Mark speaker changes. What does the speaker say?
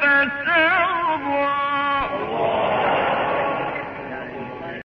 Speaker 1: تتسوى